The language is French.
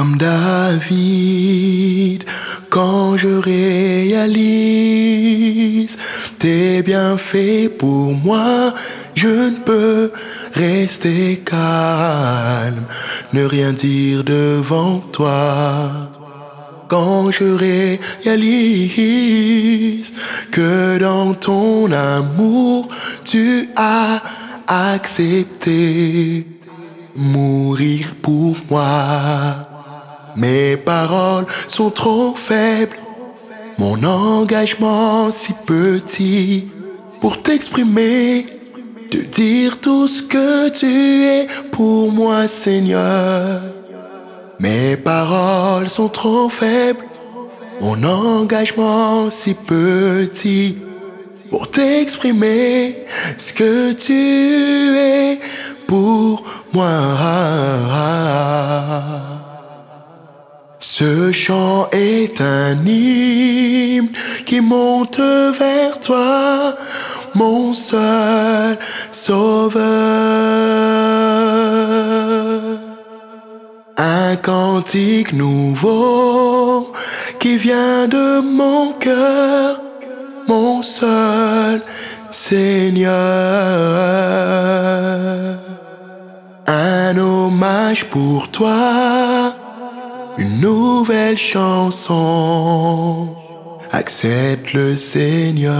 Comme David, quand je réalise tes bienfaits pour moi, je ne peux rester calme, ne rien dire devant toi. Quand je réalise que dans ton amour, tu as accepté mourir pour moi. Mes paroles sont trop faibles, mon engagement si petit pour t'exprimer, te dire tout ce que tu es pour moi, Seigneur. Mes paroles sont trop faibles, mon engagement si petit pour t'exprimer ce que tu es pour moi. Ce chant est un hymne qui monte vers toi, mon seul sauveur. Un cantique nouveau qui vient de mon cœur, mon seul Seigneur. Un hommage pour toi une nouvelle chanson. Accepte le Seigneur.